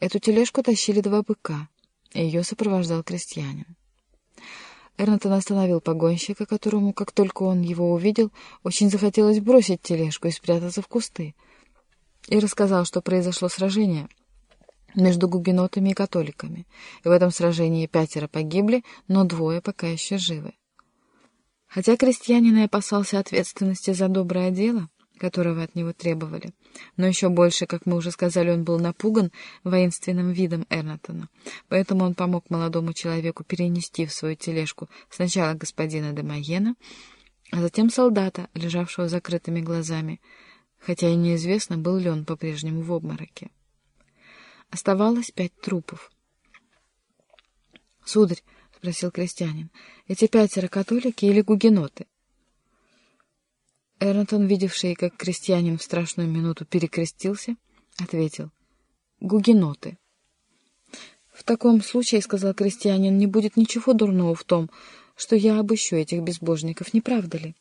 Эту тележку тащили два быка, и ее сопровождал крестьянин. Эрнатон остановил погонщика, которому, как только он его увидел, очень захотелось бросить тележку и спрятаться в кусты, и рассказал, что произошло сражение между гугенотами и католиками, и в этом сражении пятеро погибли, но двое пока еще живы. Хотя крестьянин и опасался ответственности за доброе дело, которого от него требовали, но еще больше, как мы уже сказали, он был напуган воинственным видом Эрнатона, поэтому он помог молодому человеку перенести в свою тележку сначала господина Демайена, а затем солдата, лежавшего закрытыми глазами, хотя и неизвестно, был ли он по-прежнему в обмороке. Оставалось пять трупов. «Сударь», — спросил крестьянин, — «эти пятеро католики или гугеноты?» Эрнтон, видевший, как крестьянин в страшную минуту перекрестился, ответил «Гугеноты». «В таком случае, — сказал крестьянин, — не будет ничего дурного в том, что я обыщу этих безбожников, не правда ли?»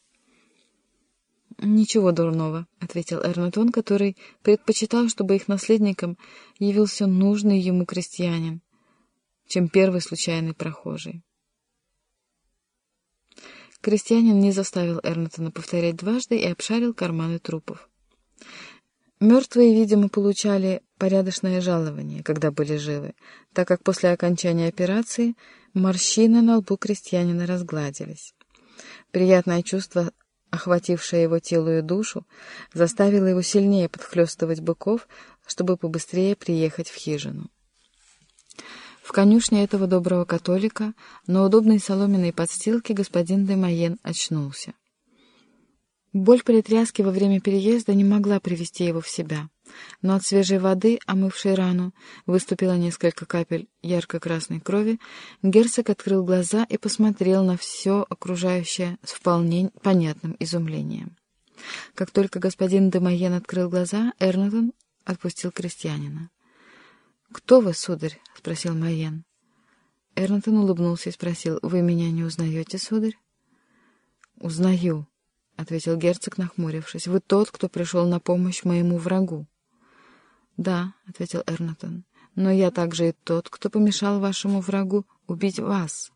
«Ничего дурного», — ответил Эрнатон, который предпочитал, чтобы их наследником явился нужный ему крестьянин, чем первый случайный прохожий. Крестьянин не заставил Эрнатона повторять дважды и обшарил карманы трупов. Мертвые, видимо, получали порядочное жалование, когда были живы, так как после окончания операции морщины на лбу крестьянина разгладились. Приятное чувство охватившая его тело и душу, заставила его сильнее подхлестывать быков, чтобы побыстрее приехать в хижину. В конюшне этого доброго католика на удобной соломенной подстилке господин де Майен очнулся. Боль при тряске во время переезда не могла привести его в себя, но от свежей воды, омывшей рану, выступило несколько капель ярко-красной крови, герцог открыл глаза и посмотрел на все окружающее с вполне понятным изумлением. Как только господин Демайен открыл глаза, Эрнатон отпустил крестьянина. «Кто вы, сударь?» — спросил Майен. Эрнатон улыбнулся и спросил, «Вы меня не узнаете, сударь?» «Узнаю», — ответил герцог, нахмурившись. — Вы тот, кто пришел на помощь моему врагу. — Да, — ответил Эрнатон, — но я также и тот, кто помешал вашему врагу убить вас.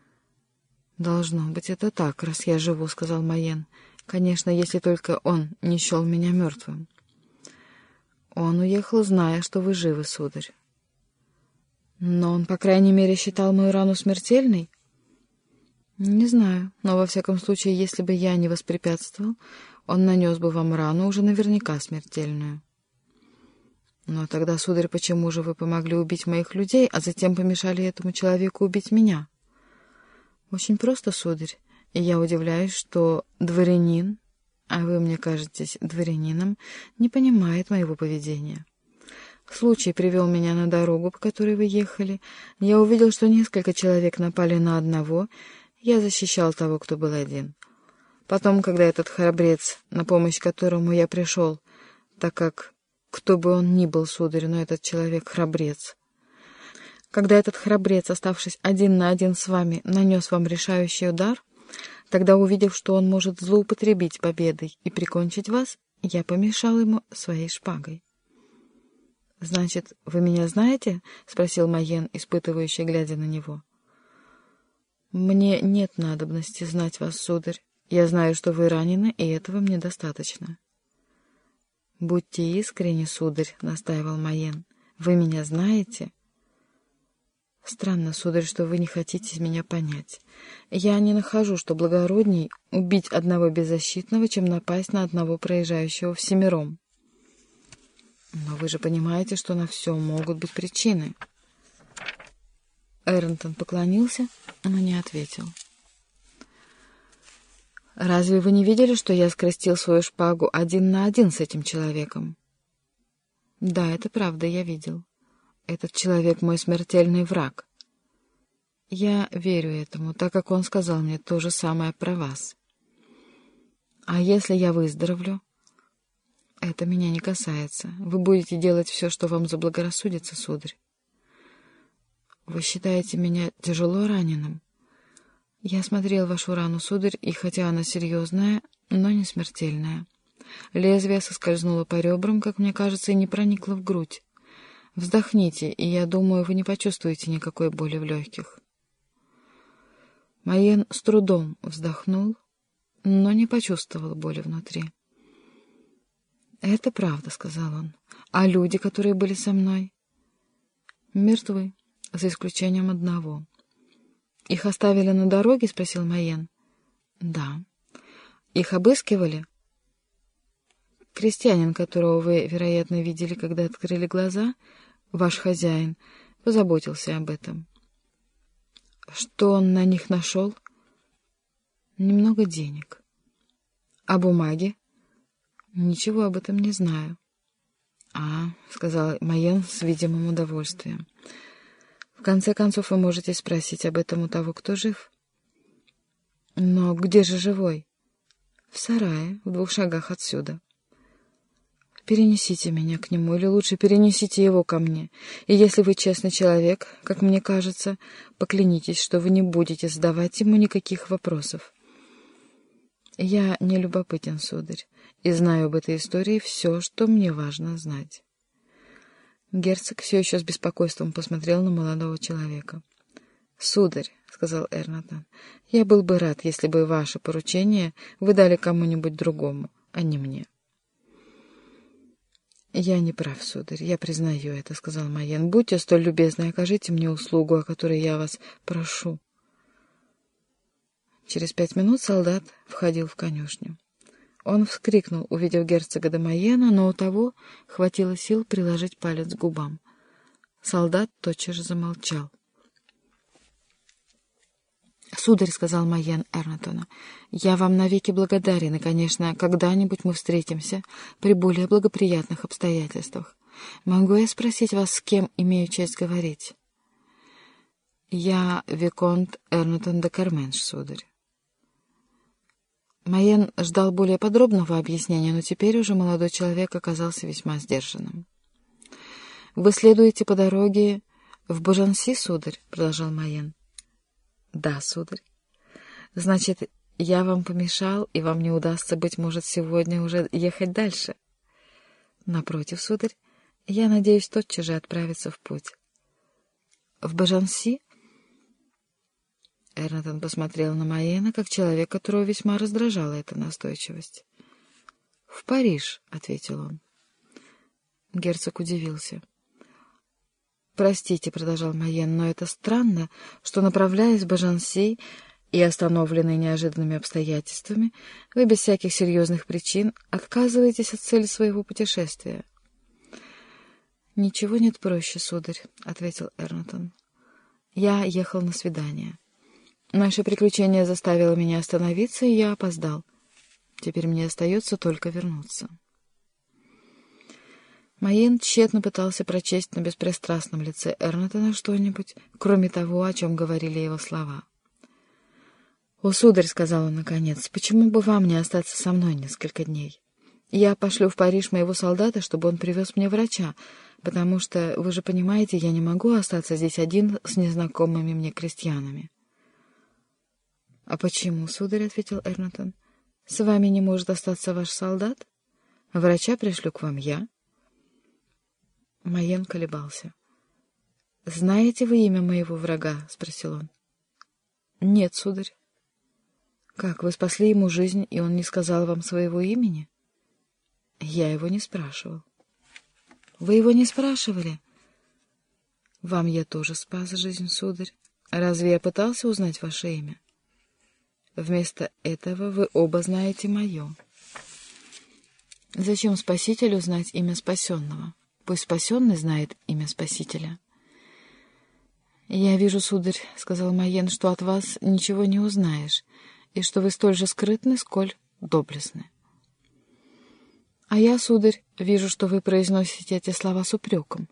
— Должно быть, это так, раз я живу, — сказал Майен. — Конечно, если только он не счел меня мертвым. — Он уехал, зная, что вы живы, сударь. — Но он, по крайней мере, считал мою рану смертельной? «Не знаю, но во всяком случае, если бы я не воспрепятствовал, он нанес бы вам рану уже наверняка смертельную». «Но тогда, сударь, почему же вы помогли убить моих людей, а затем помешали этому человеку убить меня?» «Очень просто, сударь, и я удивляюсь, что дворянин, а вы мне кажетесь дворянином, не понимает моего поведения». Случай привел меня на дорогу, по которой вы ехали. Я увидел, что несколько человек напали на одного, я защищал того, кто был один. Потом, когда этот храбрец, на помощь которому я пришел, так как кто бы он ни был, сударь, но этот человек храбрец. Когда этот храбрец, оставшись один на один с вами, нанес вам решающий удар, тогда, увидев, что он может злоупотребить победой и прикончить вас, я помешал ему своей шпагой. — Значит, вы меня знаете? — спросил Майен, испытывающий, глядя на него. — «Мне нет надобности знать вас, сударь. Я знаю, что вы ранены, и этого мне достаточно». «Будьте искренни, сударь», — настаивал Майен. «Вы меня знаете?» «Странно, сударь, что вы не хотите меня понять. Я не нахожу, что благородней убить одного беззащитного, чем напасть на одного проезжающего всемиром. Но вы же понимаете, что на все могут быть причины». Эрнтон поклонился, но не ответил. «Разве вы не видели, что я скрестил свою шпагу один на один с этим человеком?» «Да, это правда, я видел. Этот человек мой смертельный враг. Я верю этому, так как он сказал мне то же самое про вас. А если я выздоровлю?» «Это меня не касается. Вы будете делать все, что вам заблагорассудится, сударь. Вы считаете меня тяжело раненым? Я смотрел вашу рану, сударь, и хотя она серьезная, но не смертельная. Лезвие соскользнуло по ребрам, как мне кажется, и не проникло в грудь. Вздохните, и я думаю, вы не почувствуете никакой боли в легких. Майен с трудом вздохнул, но не почувствовал боли внутри. «Это правда», — сказал он. «А люди, которые были со мной?» «Мертвы, за исключением одного». «Их оставили на дороге?» — спросил Майен. «Да». «Их обыскивали?» «Крестьянин, которого вы, вероятно, видели, когда открыли глаза, ваш хозяин, позаботился об этом». «Что он на них нашел?» «Немного денег». «А бумаги?» «Ничего об этом не знаю». «А», — сказал Майен с видимым удовольствием. В конце концов, вы можете спросить об этом у того, кто жив. Но где же живой? В сарае, в двух шагах отсюда. Перенесите меня к нему, или лучше перенесите его ко мне. И если вы честный человек, как мне кажется, поклянитесь, что вы не будете задавать ему никаких вопросов. Я не любопытен, сударь, и знаю об этой истории все, что мне важно знать. Герцог все еще с беспокойством посмотрел на молодого человека. «Сударь», — сказал Эрнатон, — «я был бы рад, если бы ваше поручение вы дали кому-нибудь другому, а не мне». «Я не прав, сударь, я признаю это», — сказал Майен. «Будьте столь любезны, окажите мне услугу, о которой я вас прошу». Через пять минут солдат входил в конюшню. Он вскрикнул, увидев герцога Дамаена, но у того хватило сил приложить палец к губам. Солдат тотчас же замолчал. «Сударь», — сказал Майен Эрнатона, — «я вам навеки благодарен, и, конечно, когда-нибудь мы встретимся при более благоприятных обстоятельствах. Могу я спросить вас, с кем имею честь говорить?» «Я Виконт Эрнатон де Карменш, сударь». Майен ждал более подробного объяснения, но теперь уже молодой человек оказался весьма сдержанным. «Вы следуете по дороге в Божанси, сударь?» — продолжал Майен. «Да, сударь. Значит, я вам помешал, и вам не удастся, быть может, сегодня уже ехать дальше?» «Напротив, сударь, я надеюсь тотчас же отправиться в путь». «В Бажанси?» Эрнатон посмотрел на Маена, как человек, которого весьма раздражала эта настойчивость. — В Париж, — ответил он. Герцог удивился. — Простите, — продолжал Майен, — но это странно, что, направляясь в Бажанси и остановленный неожиданными обстоятельствами, вы без всяких серьезных причин отказываетесь от цели своего путешествия. — Ничего нет проще, сударь, — ответил Эрнатон. — Я ехал на свидание. — Наше приключение заставило меня остановиться, и я опоздал. Теперь мне остается только вернуться. Маин тщетно пытался прочесть на беспристрастном лице Эрнатона что-нибудь, кроме того, о чем говорили его слова. «О, сударь», — сказал он наконец, — «почему бы вам не остаться со мной несколько дней? Я пошлю в Париж моего солдата, чтобы он привез мне врача, потому что, вы же понимаете, я не могу остаться здесь один с незнакомыми мне крестьянами». — А почему, сударь, — ответил Эрнатон, — с вами не может остаться ваш солдат? Врача пришлю к вам я. Майен колебался. — Знаете вы имя моего врага? — спросил он. — Нет, сударь. — Как, вы спасли ему жизнь, и он не сказал вам своего имени? — Я его не спрашивал. — Вы его не спрашивали? — Вам я тоже спас жизнь, сударь. Разве я пытался узнать ваше имя? — Вместо этого вы оба знаете мое. Зачем спасителю знать имя спасенного? Пусть спасенный знает имя спасителя. «Я вижу, сударь, — сказал Майен, — что от вас ничего не узнаешь, и что вы столь же скрытны, сколь доблестны. А я, сударь, вижу, что вы произносите эти слова с упреком,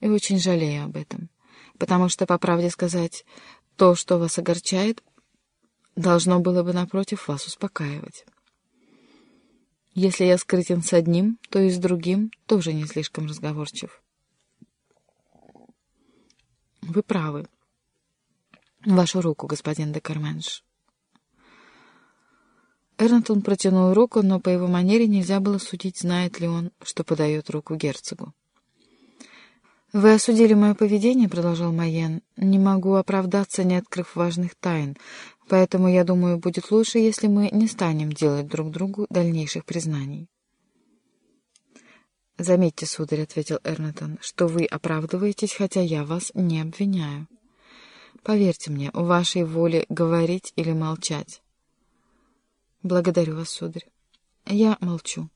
и очень жалею об этом, потому что, по правде сказать, то, что вас огорчает, должно было бы, напротив, вас успокаивать. Если я скрытен с одним, то и с другим тоже не слишком разговорчив. Вы правы. Вашу руку, господин де Карменш. Эрнтон протянул руку, но по его манере нельзя было судить, знает ли он, что подает руку герцогу. «Вы осудили мое поведение», — продолжал Майен. «Не могу оправдаться, не открыв важных тайн, поэтому, я думаю, будет лучше, если мы не станем делать друг другу дальнейших признаний». «Заметьте, сударь», — ответил Эрнатон, — «что вы оправдываетесь, хотя я вас не обвиняю. Поверьте мне, у вашей воли говорить или молчать». «Благодарю вас, сударь. Я молчу».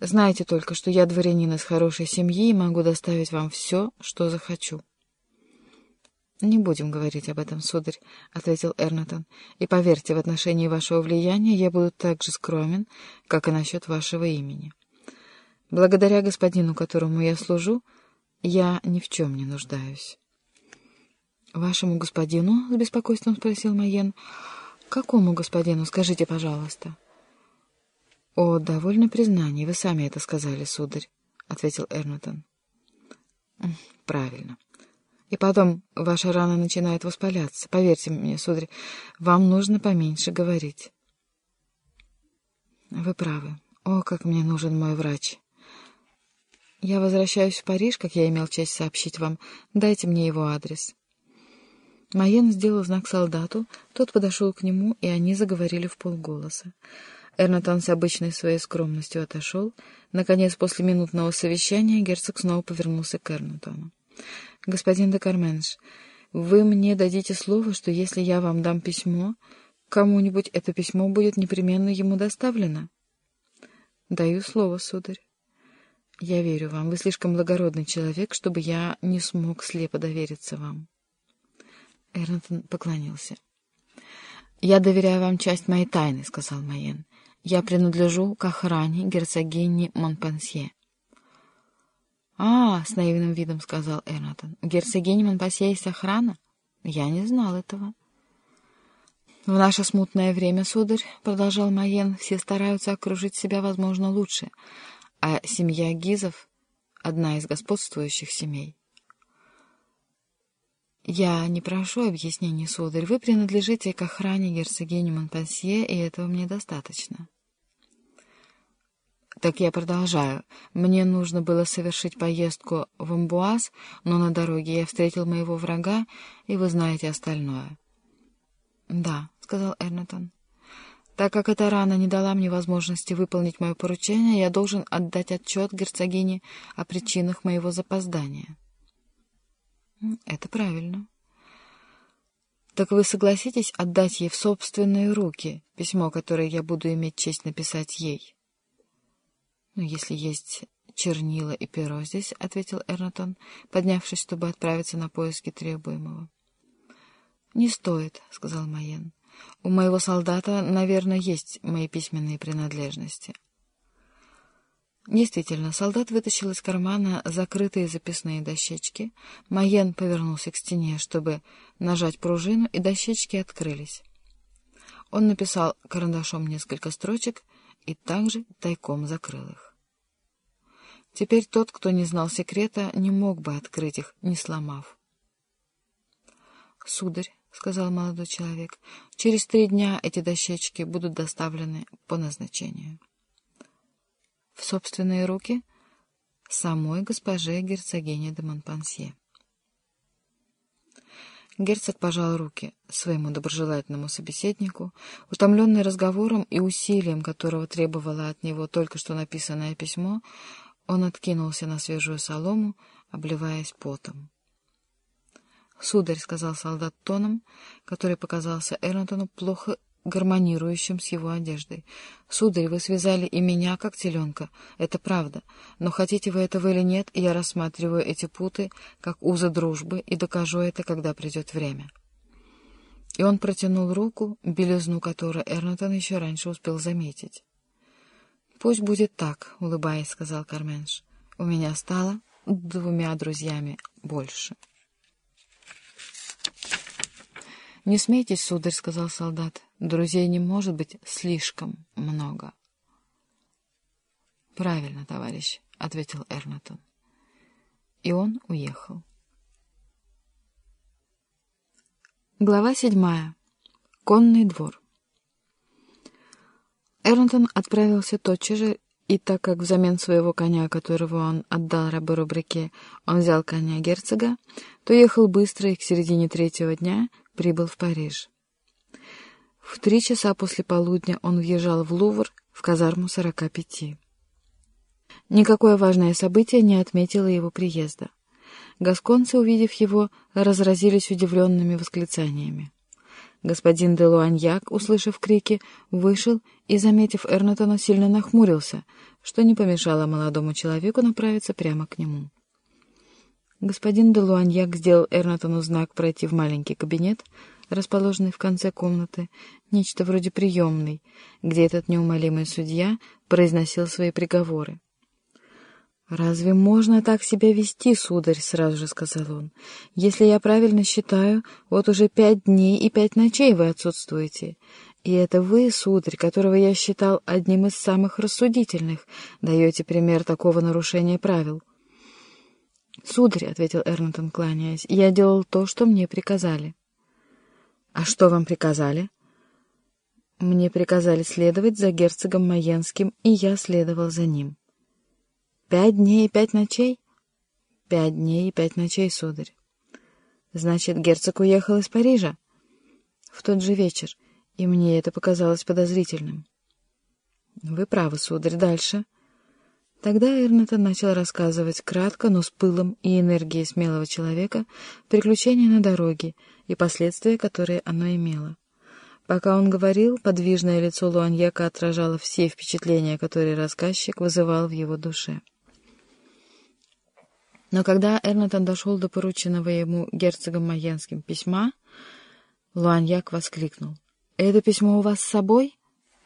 Знаете только, что я дворянин из хорошей семьи и могу доставить вам все, что захочу. — Не будем говорить об этом, сударь, — ответил Эрнатон. — И поверьте, в отношении вашего влияния я буду так же скромен, как и насчет вашего имени. Благодаря господину, которому я служу, я ни в чем не нуждаюсь. — Вашему господину? — с беспокойством спросил Майен. — Какому господину, скажите, пожалуйста? —— О, довольно признание, вы сами это сказали, сударь, — ответил Эрнатон. — Правильно. И потом, ваша рана начинает воспаляться. Поверьте мне, сударь, вам нужно поменьше говорить. — Вы правы. О, как мне нужен мой врач. Я возвращаюсь в Париж, как я имел честь сообщить вам. Дайте мне его адрес. Майен сделал знак солдату, тот подошел к нему, и они заговорили в полголоса. Эрнатон с обычной своей скромностью отошел. Наконец, после минутного совещания, герцог снова повернулся к Эрнатону. — Господин де Карменш, вы мне дадите слово, что если я вам дам письмо, кому-нибудь это письмо будет непременно ему доставлено? — Даю слово, сударь. — Я верю вам. Вы слишком благородный человек, чтобы я не смог слепо довериться вам. Эрнатон поклонился. — Я доверяю вам часть моей тайны, — сказал Майен. Я принадлежу к охране герцогини Монпансье. — А, — с наивным видом сказал Эрнатон, — у герцогини Монпансье есть охрана? Я не знал этого. — В наше смутное время, сударь, — продолжал Майен, — все стараются окружить себя, возможно, лучше, а семья Гизов — одна из господствующих семей. «Я не прошу объяснений, сударь. Вы принадлежите к охране герцогини Монпансье, и этого мне достаточно». Так я продолжаю. Мне нужно было совершить поездку в Амбуаз, но на дороге я встретил моего врага, и вы знаете остальное. — Да, — сказал Эрнатон. — Так как эта рана не дала мне возможности выполнить мое поручение, я должен отдать отчет герцогине о причинах моего запоздания. — Это правильно. — Так вы согласитесь отдать ей в собственные руки письмо, которое я буду иметь честь написать ей? — «Ну, если есть чернила и перо здесь», — ответил Эрнатон, поднявшись, чтобы отправиться на поиски требуемого. «Не стоит», — сказал Майен. «У моего солдата, наверное, есть мои письменные принадлежности». Действительно, солдат вытащил из кармана закрытые записные дощечки. Майен повернулся к стене, чтобы нажать пружину, и дощечки открылись. Он написал карандашом несколько строчек и также тайком закрыл их. Теперь тот, кто не знал секрета, не мог бы открыть их, не сломав. — Сударь, — сказал молодой человек, — через три дня эти дощечки будут доставлены по назначению. — В собственные руки? — Самой госпоже герцогине де Монпансье. Герцог пожал руки своему доброжелательному собеседнику, утомленный разговором и усилием, которого требовало от него только что написанное письмо, он откинулся на свежую солому, обливаясь потом. — Сударь, — сказал солдат тоном, который показался Эрнтону плохо гармонирующим с его одеждой. — Сударь, вы связали и меня, как теленка. Это правда. Но хотите вы этого или нет, я рассматриваю эти путы как узы дружбы и докажу это, когда придет время. И он протянул руку, белизну которой Эрнтон еще раньше успел заметить. — Пусть будет так, — улыбаясь, сказал Карменш. — У меня стало двумя друзьями больше. — «Не смейтесь, сударь», — сказал солдат. «Друзей не может быть слишком много». «Правильно, товарищ», — ответил Эрнатон. И он уехал. Глава седьмая. Конный двор. Эрнтон отправился тотчас же И так как взамен своего коня, которого он отдал Роберу Брике, он взял коня герцога, то ехал быстро и к середине третьего дня прибыл в Париж. В три часа после полудня он въезжал в Лувр в казарму сорока пяти. Никакое важное событие не отметило его приезда. Гасконцы, увидев его, разразились удивленными восклицаниями. Господин де Луаньяк, услышав крики, вышел и, заметив Эрнатона, сильно нахмурился, что не помешало молодому человеку направиться прямо к нему. Господин де Луаньяк сделал Эрнатону знак пройти в маленький кабинет, расположенный в конце комнаты, нечто вроде приемной, где этот неумолимый судья произносил свои приговоры. «Разве можно так себя вести, сударь?» — сразу же сказал он. «Если я правильно считаю, вот уже пять дней и пять ночей вы отсутствуете. И это вы, сударь, которого я считал одним из самых рассудительных, даете пример такого нарушения правил». «Сударь», — ответил Эрнтон, кланяясь, — «я делал то, что мне приказали». «А что вам приказали?» «Мне приказали следовать за герцогом Маенским, и я следовал за ним». Пять дней и пять ночей? Пять дней и пять ночей, сударь. Значит, герцог уехал из Парижа? В тот же вечер, и мне это показалось подозрительным. Вы правы, сударь, дальше. Тогда Эрнетон начал рассказывать кратко, но с пылом и энергией смелого человека приключения на дороге и последствия, которые оно имело. Пока он говорил, подвижное лицо Луаньяка отражало все впечатления, которые рассказчик вызывал в его душе. Но когда Эрнатон дошел до порученного ему герцогом Маенским письма, Луаньяк воскликнул. — Это письмо у вас с собой?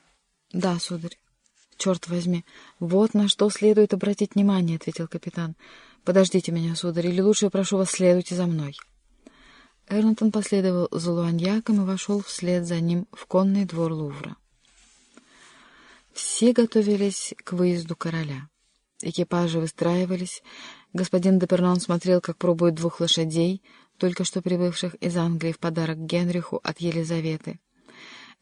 — Да, сударь. — Черт возьми, вот на что следует обратить внимание, — ответил капитан. — Подождите меня, сударь, или лучше, прошу вас, следуйте за мной. Эрнатон последовал за Луаньяком и вошел вслед за ним в конный двор Лувра. Все готовились к выезду короля. Экипажи выстраивались, Господин Депернон смотрел, как пробуют двух лошадей, только что прибывших из Англии в подарок Генриху от Елизаветы.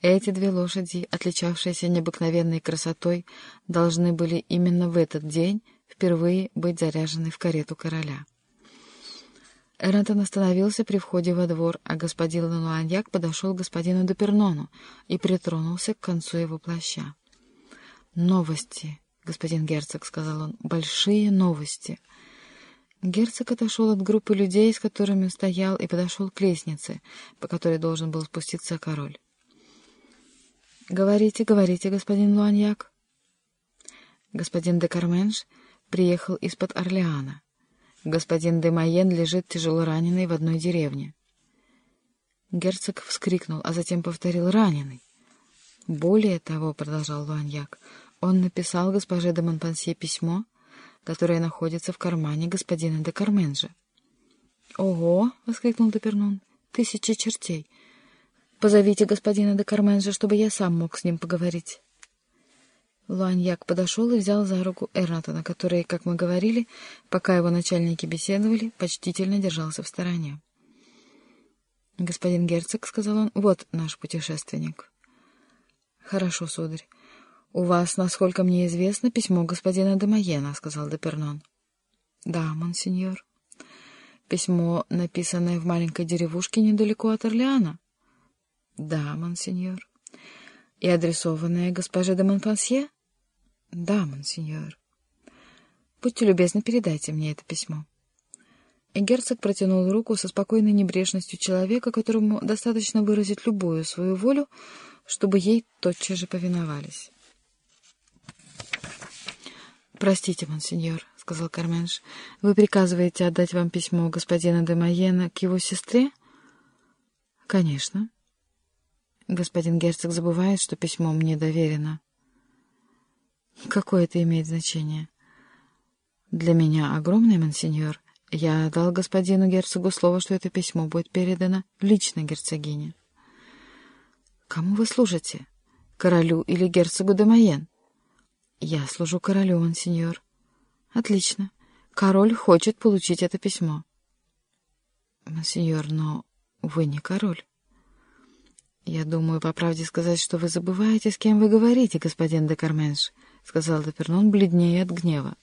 Эти две лошади, отличавшиеся необыкновенной красотой, должны были именно в этот день впервые быть заряжены в карету короля. Эрнтон остановился при входе во двор, а господин Лануаньяк подошел к господину Депернону и притронулся к концу его плаща. «Новости, господин герцог», — сказал он, — «большие новости». Герцог отошел от группы людей, с которыми стоял, и подошел к лестнице, по которой должен был спуститься король. «Говорите, говорите, господин Луаньяк». Господин де Карменш приехал из-под Орлеана. Господин де Майен лежит тяжело раненый в одной деревне. Герцог вскрикнул, а затем повторил «раненый». «Более того», — продолжал Луаньяк, — «он написал госпоже де Монпансье письмо, которая находится в кармане господина де Карменжа. «Ого!» — воскликнул Депернон. «Тысячи чертей! Позовите господина де Карменжа, чтобы я сам мог с ним поговорить». Луаньяк подошел и взял за руку Эрнатона, который, как мы говорили, пока его начальники беседовали, почтительно держался в стороне. «Господин герцог», — сказал он, — «вот наш путешественник». «Хорошо, сударь. «У вас, насколько мне известно, письмо господина Демоена», — сказал Депернон. «Да, монсеньор». «Письмо, написанное в маленькой деревушке недалеко от Орлеана?» «Да, монсеньор». «И адресованное госпоже де Монпансье?» «Да, монсеньор». «Будьте любезны, передайте мне это письмо». И герцог протянул руку со спокойной небрежностью человека, которому достаточно выразить любую свою волю, чтобы ей тотчас же повиновались. «Простите, монсеньор», — сказал Карменш, — «вы приказываете отдать вам письмо господина де Майена к его сестре?» «Конечно». Господин герцог забывает, что письмо мне доверено. «Какое это имеет значение?» «Для меня огромное, монсеньор. Я дал господину герцогу слово, что это письмо будет передано лично герцогине». «Кому вы служите? Королю или герцогу де Майен?» «Я служу королю, монсеньор». «Отлично. Король хочет получить это письмо». «Монсеньор, но вы не король». «Я думаю, по правде сказать, что вы забываете, с кем вы говорите, господин де Карменш. — сказал Депернон, бледнее от гнева.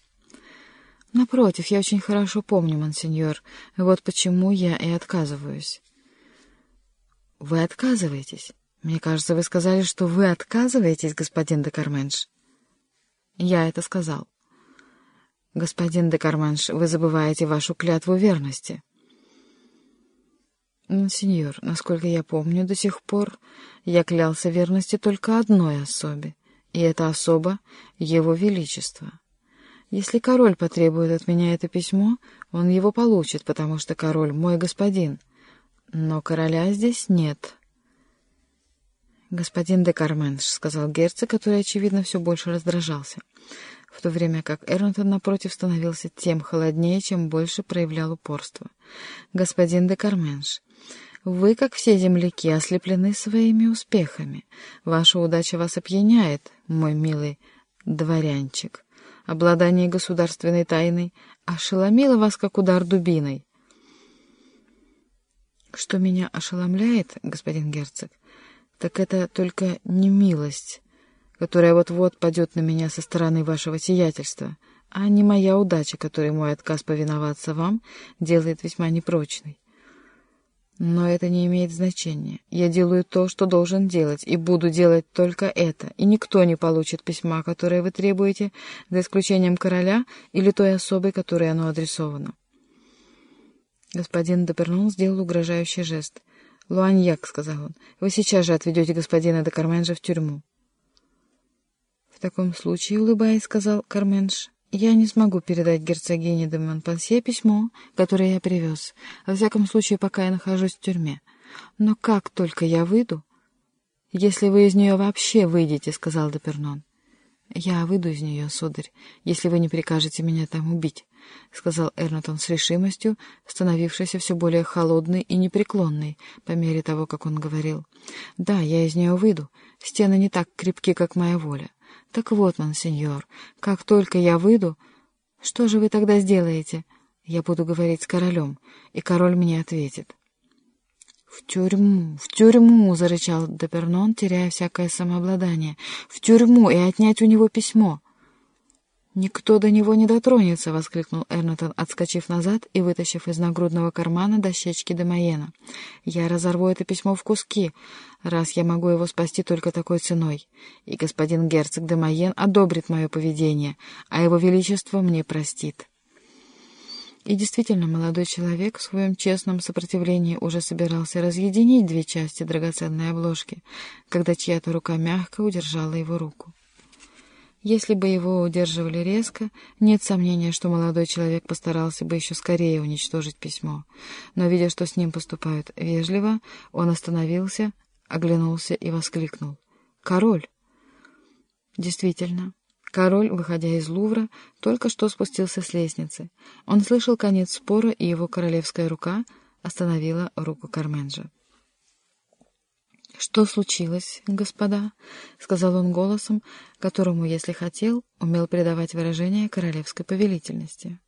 «Напротив, я очень хорошо помню, монсеньор. Вот почему я и отказываюсь». «Вы отказываетесь? Мне кажется, вы сказали, что вы отказываетесь, господин де Карменш». «Я это сказал». «Господин де Карменш, вы забываете вашу клятву верности». «Монсеньор, насколько я помню, до сих пор я клялся верности только одной особе, и это особа — Его Величество». Если король потребует от меня это письмо, он его получит, потому что король мой господин. Но короля здесь нет. «Господин де Карменш», — сказал герцог, который, очевидно, все больше раздражался, в то время как Эрнтон, напротив, становился тем холоднее, чем больше проявлял упорство. «Господин де Карменш, вы, как все земляки, ослеплены своими успехами. Ваша удача вас опьяняет, мой милый дворянчик» обладание государственной тайной ошеломило вас, как удар дубиной. Что меня ошеломляет, господин герцог, так это только не милость, которая вот-вот падет на меня со стороны вашего сиятельства, а не моя удача, которой мой отказ повиноваться вам делает весьма непрочной. Но это не имеет значения. Я делаю то, что должен делать, и буду делать только это, и никто не получит письма, которое вы требуете, за исключением короля или той особой, которой оно адресовано. Господин Депернон сделал угрожающий жест. «Луаньяк», — сказал он, — «вы сейчас же отведете господина де Карменжа в тюрьму». «В таком случае, улыбаясь, — сказал Карменш, я не смогу передать герцогине де Монпансье письмо, которое я привез, во всяком случае, пока я нахожусь в тюрьме. Но как только я выйду... — Если вы из нее вообще выйдете, — сказал Депернон. — Я выйду из нее, сударь, если вы не прикажете меня там убить, — сказал Эрнатон с решимостью, становившейся все более холодной и непреклонной по мере того, как он говорил. — Да, я из нее выйду. Стены не так крепки, как моя воля. Так вот, монсеньор, как только я выйду... Что же вы тогда сделаете? Я буду говорить с королем, и король мне ответит. «В тюрьму, в тюрьму!» — зарычал Депернон, теряя всякое самообладание. «В тюрьму и отнять у него письмо!» «Никто до него не дотронется!» — воскликнул Эрнатон, отскочив назад и вытащив из нагрудного кармана дощечки Демоена. «Я разорву это письмо в куски, раз я могу его спасти только такой ценой. И господин герцог Демоен одобрит мое поведение, а его величество мне простит». И действительно, молодой человек в своем честном сопротивлении уже собирался разъединить две части драгоценной обложки, когда чья-то рука мягко удержала его руку. Если бы его удерживали резко, нет сомнения, что молодой человек постарался бы еще скорее уничтожить письмо. Но, видя, что с ним поступают вежливо, он остановился, оглянулся и воскликнул. «Король!» Действительно, король, выходя из Лувра, только что спустился с лестницы. Он слышал конец спора, и его королевская рука остановила руку Карменджа. «Что случилось, господа?» — сказал он голосом, которому, если хотел, умел придавать выражение королевской повелительности.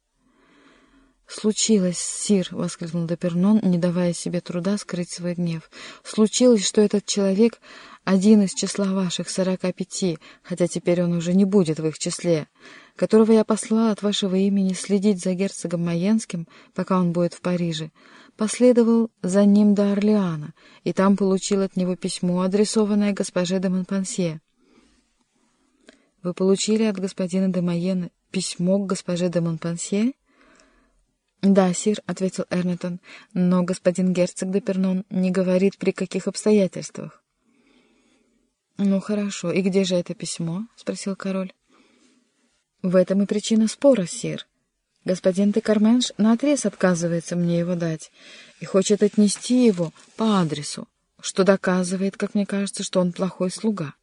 «Случилось, сир!» — воскликнул Допернон, не давая себе труда скрыть свой гнев. «Случилось, что этот человек — один из числа ваших сорока пяти, хотя теперь он уже не будет в их числе, которого я послал от вашего имени следить за герцогом Майенским, пока он будет в Париже, последовал за ним до Орлеана, и там получил от него письмо, адресованное госпоже де Монпансье. «Вы получили от господина де Майена письмо к госпоже де Монпансье?» «Да, сир», — ответил Эрнетон, — «но господин герцог де Пернон не говорит, при каких обстоятельствах». «Ну, хорошо. И где же это письмо?» — спросил король. «В этом и причина спора, сир. Господин де Карменш наотрез отказывается мне его дать и хочет отнести его по адресу, что доказывает, как мне кажется, что он плохой слуга».